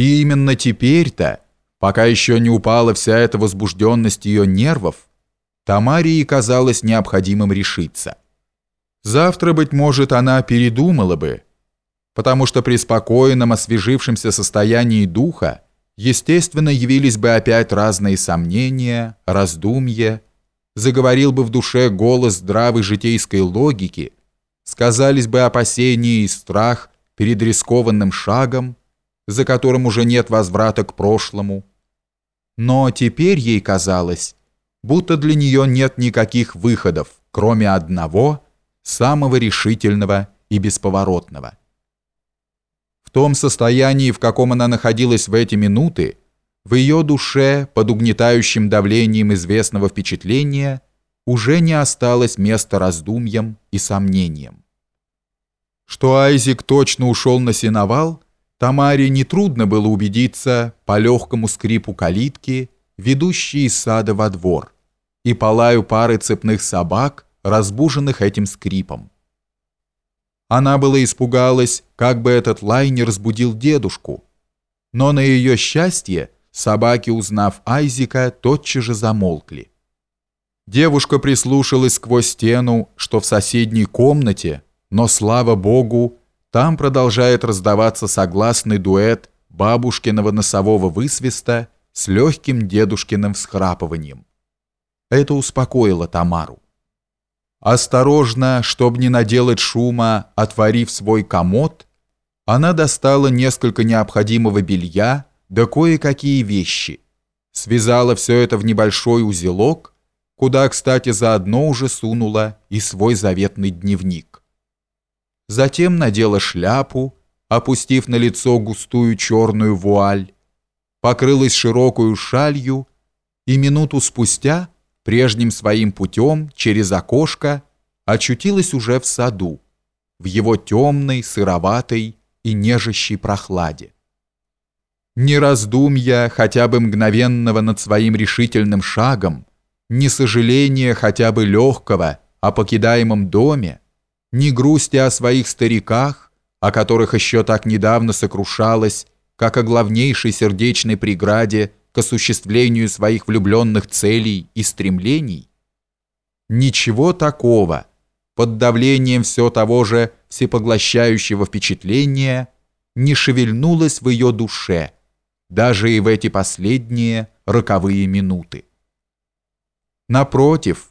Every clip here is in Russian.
И именно теперь-то, пока еще не упала вся эта возбужденность ее нервов, Тамарии казалось необходимым решиться. Завтра, быть может, она передумала бы, потому что при спокойном, освежившемся состоянии духа естественно, явились бы опять разные сомнения, раздумья, заговорил бы в душе голос здравой житейской логики, сказались бы опасения и страх перед рискованным шагом, за которым уже нет возврата к прошлому. Но теперь ей казалось, будто для нее нет никаких выходов, кроме одного, самого решительного и бесповоротного. В том состоянии, в каком она находилась в эти минуты, в ее душе, под угнетающим давлением известного впечатления, уже не осталось места раздумьям и сомнениям. Что Айзик точно ушел на сеновал, Тамаре нетрудно было убедиться по легкому скрипу калитки, ведущей из сада во двор, и по лаю пары цепных собак, разбуженных этим скрипом. Она была испугалась, как бы этот лай не разбудил дедушку, но на ее счастье собаки, узнав Айзика, тотчас же замолкли. Девушка прислушалась сквозь стену, что в соседней комнате, но, слава богу, там продолжает раздаваться согласный дуэт бабушкиного носового высвиста с легким дедушкиным всхрапыванием. Это успокоило Тамару. Осторожно, чтобы не наделать шума, отворив свой комод, она достала несколько необходимого белья да кое-какие вещи, связала все это в небольшой узелок, куда, кстати, заодно уже сунула и свой заветный дневник. Затем надела шляпу, опустив на лицо густую черную вуаль, покрылась широкую шалью и минуту спустя прежним своим путем через окошко очутилась уже в саду, в его темной, сыроватой и нежащей прохладе. Ни раздумья хотя бы мгновенного над своим решительным шагом, ни сожаления хотя бы легкого о покидаемом доме, ни грусти о своих стариках, о которых еще так недавно сокрушалась, как о главнейшей сердечной преграде к осуществлению своих влюбленных целей и стремлений? Ничего такого, под давлением все того же всепоглощающего впечатления, не шевельнулось в ее душе, даже и в эти последние роковые минуты. Напротив,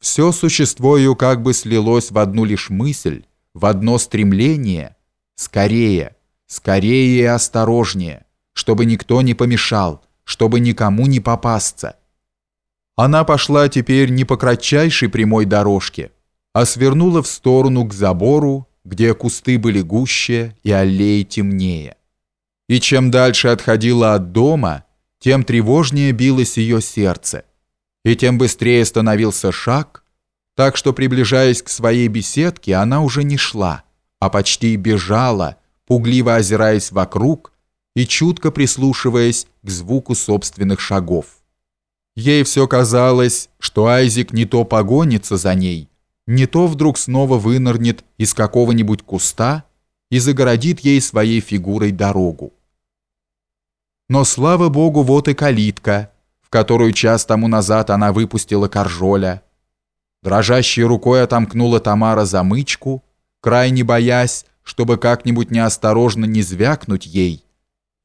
все существо как бы слилось в одну лишь мысль, в одно стремление скорее, скорее и осторожнее, чтобы никто не помешал, чтобы никому не попасться. Она пошла теперь не по кратчайшей прямой дорожке, а свернула в сторону к забору, где кусты были гуще и аллеи темнее. И чем дальше отходила от дома, тем тревожнее билось ее сердце, и тем быстрее становился шаг, так что, приближаясь к своей беседке, она уже не шла, а почти бежала, пугливо озираясь вокруг и чутко прислушиваясь к звуку собственных шагов. Ей все казалось, что Айзик не то погонится за ней, не то вдруг снова вынырнет из какого-нибудь куста и загородит ей своей фигурой дорогу. Но, слава богу, вот и калитка, которую час тому назад она выпустила Коржоля. Дрожащей рукой отомкнула Тамара замычку, крайне боясь, чтобы как-нибудь неосторожно не звякнуть ей,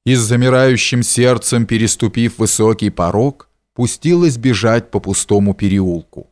и с замирающим сердцем, переступив высокий порог, пустилась бежать по пустому переулку.